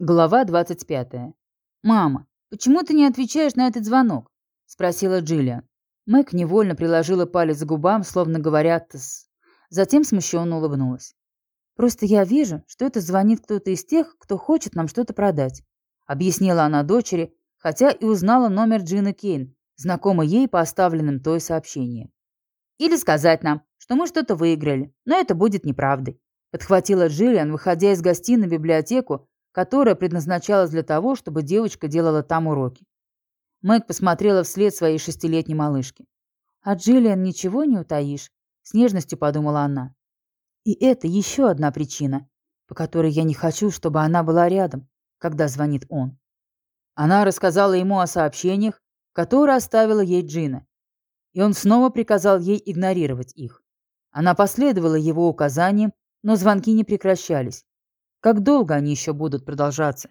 Глава 25. «Мама, почему ты не отвечаешь на этот звонок?» – спросила Джиллиан. Мэг невольно приложила палец к губам, словно говоря «тс». Затем смущенно улыбнулась. «Просто я вижу, что это звонит кто-то из тех, кто хочет нам что-то продать», – объяснила она дочери, хотя и узнала номер Джины Кейн, знакомый ей по оставленным той сообщениям. «Или сказать нам, что мы что-то выиграли, но это будет неправдой», – подхватила Джиллиан, выходя из гостиной в библиотеку, которая предназначалась для того, чтобы девочка делала там уроки. Мэг посмотрела вслед своей шестилетней малышки. «А Джиллиан ничего не утаишь?» — с нежностью подумала она. «И это еще одна причина, по которой я не хочу, чтобы она была рядом, когда звонит он». Она рассказала ему о сообщениях, которые оставила ей Джина, и он снова приказал ей игнорировать их. Она последовала его указаниям, но звонки не прекращались. Как долго они еще будут продолжаться?